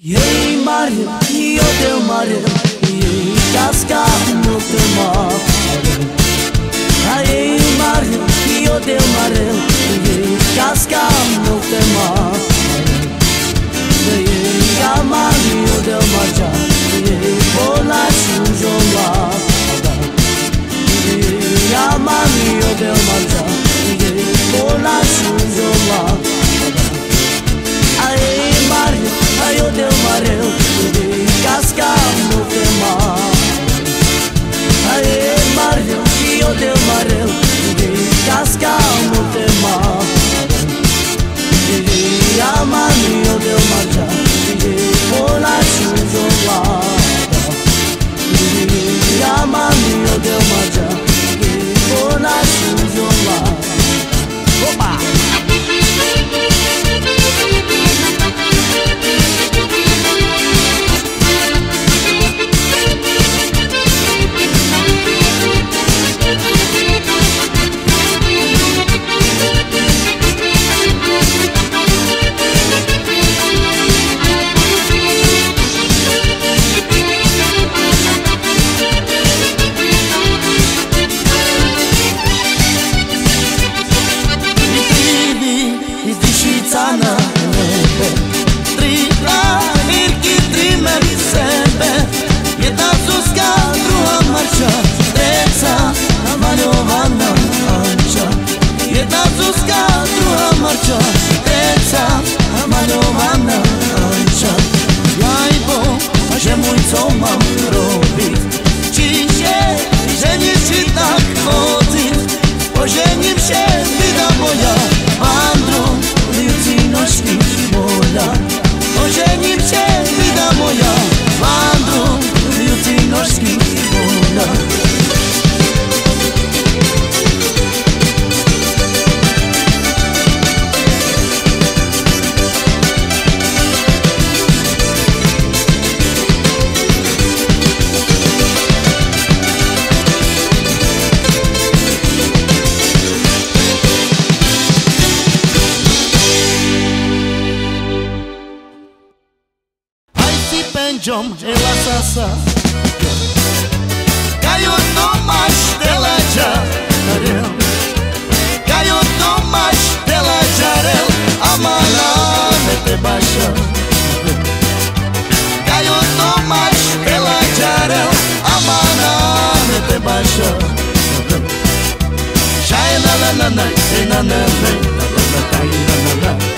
Ei mare, io te mare, ei casca no te mare. Ei mare, io te mare, ei casca no te mare. Ei amare, io te marcha, ei bola chujola. Ei amare, io te marcha, ei bola chujola. Ai eu de mareu e casca no mar. Aê, mareu, que eu de mareu De casca no mar. E a eu de mareu penjom e la sasa Caio no mais dela jarel Caio no mais dela jarel Amana mete baixa Caio no mais dela jarel Amana mete baixa Shai na na na na na na na na na na na na la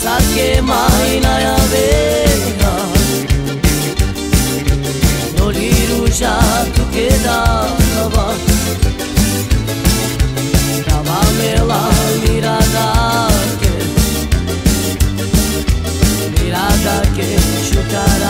cosas que mainaia vega Noliru ya tu quedaba Dábame la mirada que Mirada que chutará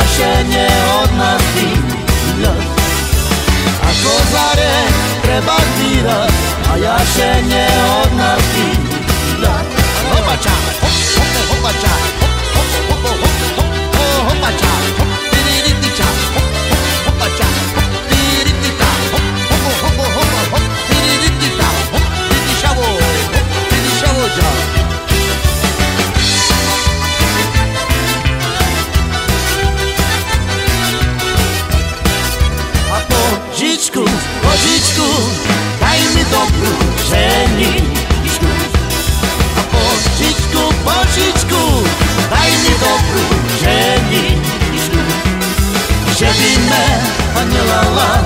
naše nehodná chvíľa. Ako zare treba chvíľa a jaše nehodná chvíľa. Hopača, hopača, hopača, hopača, hopača, hopača, hopača, hopača, kieszeni A pożyczku, pożyczku Daj mi dobry żeni Żeby me, panie lala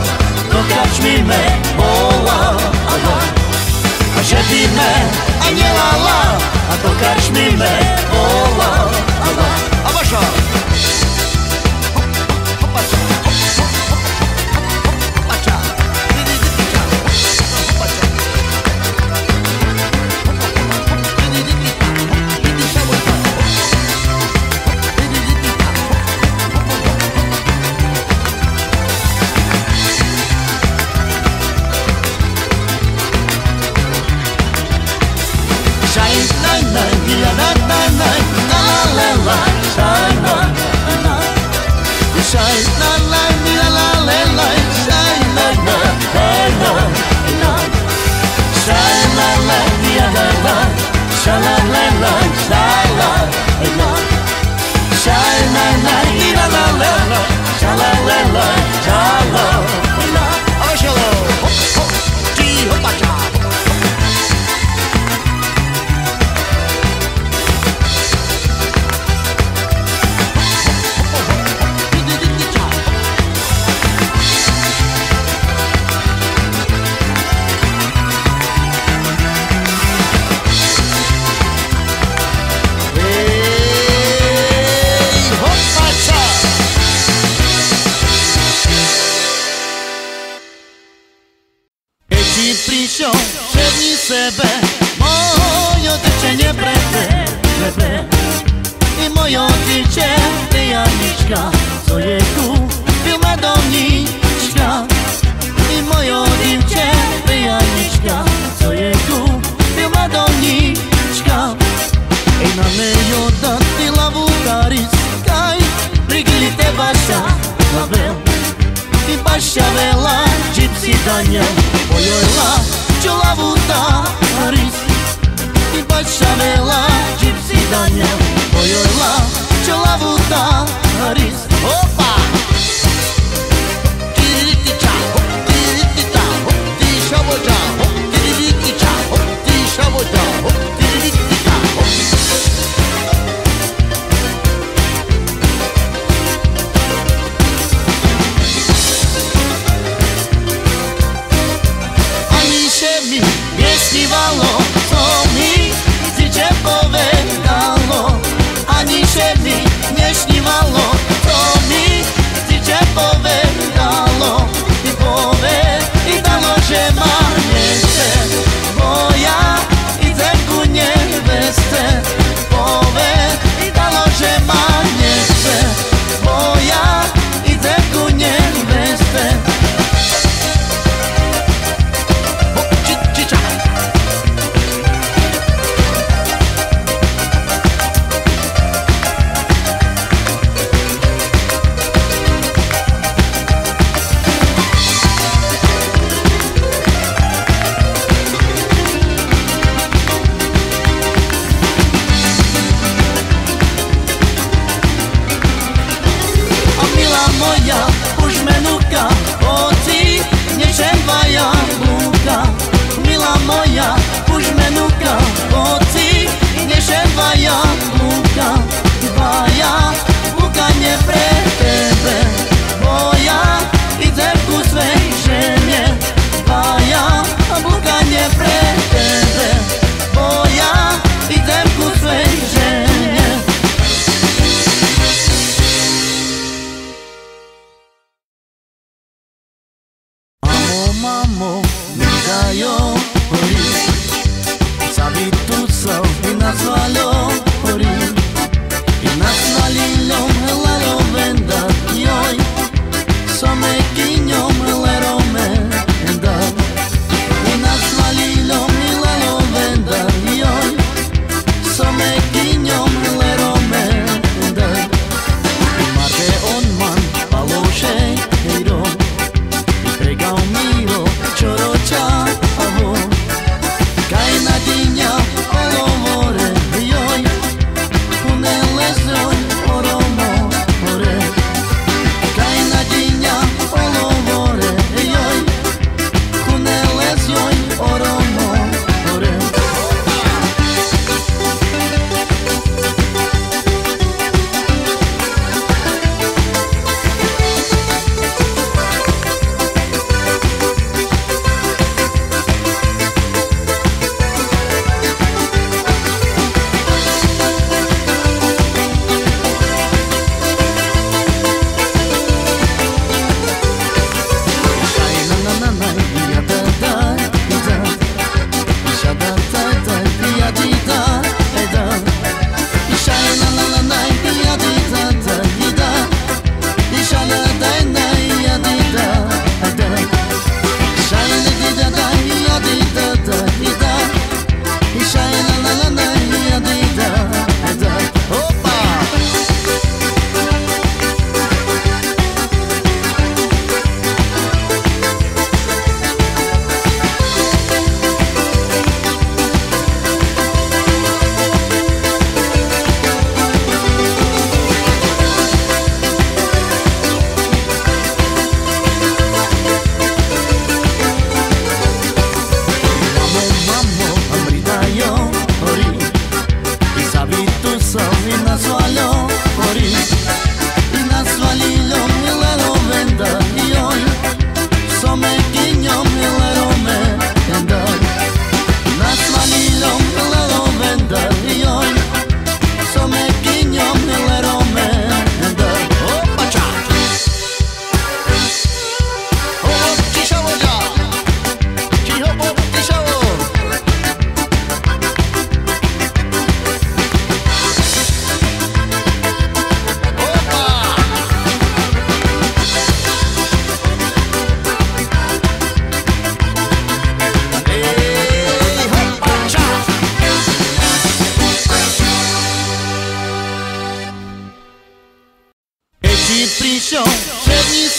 Dokacz no mi me, woła A żeby me, a A dokacz mi me, woła A wasza Shalom. But.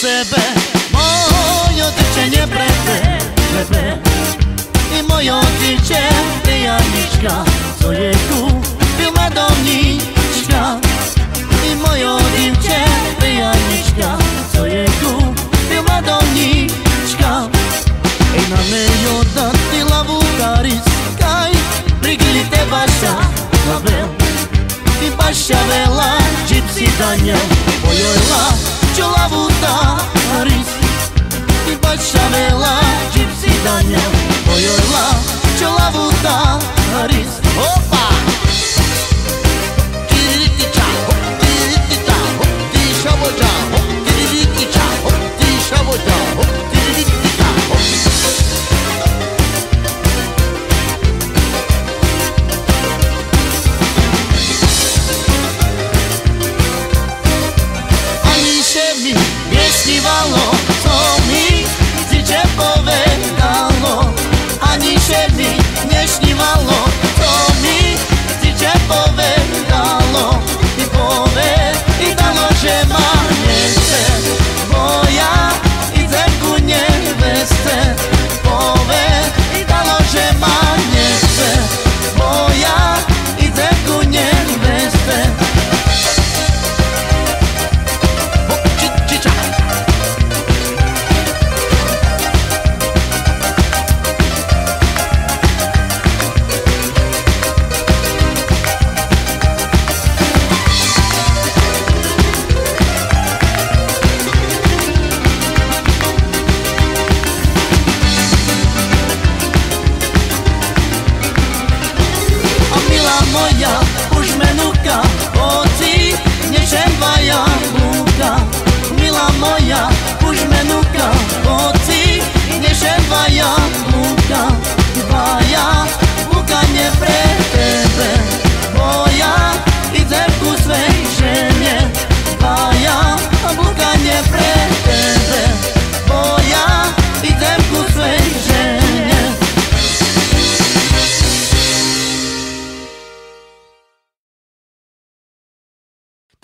seven.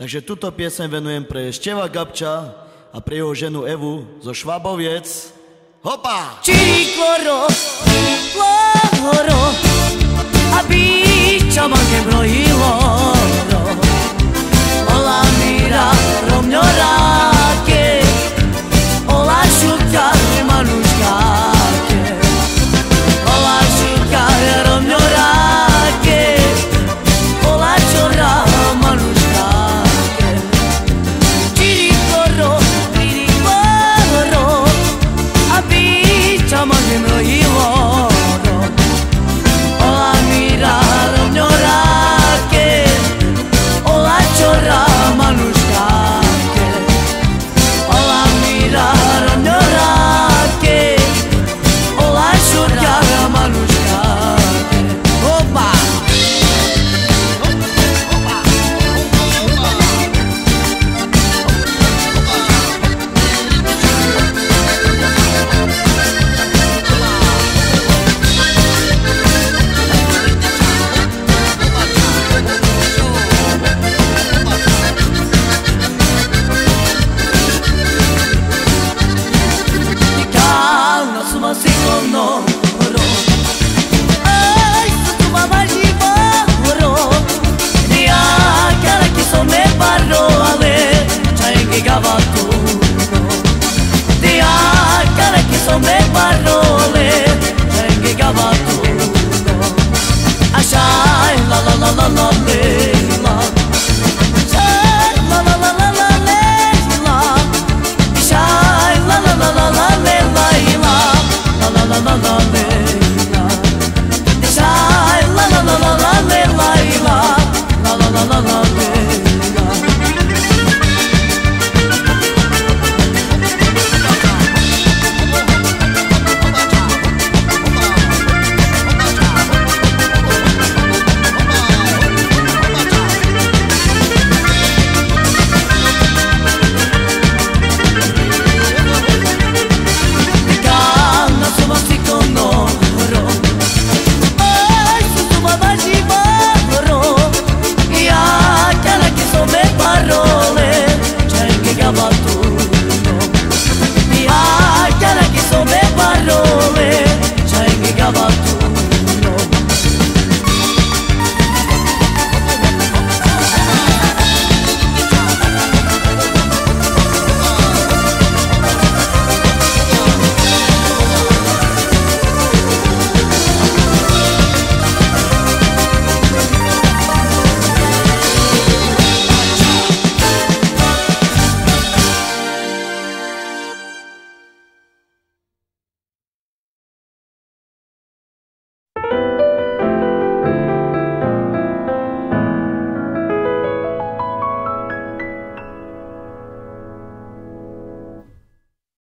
Takže túto piesem venujem pre Števa Gabča a pre jeho ženu Evu zo Švaboviec. Hopa! Čikoro, čikoro, aby čo ma nebrojilo.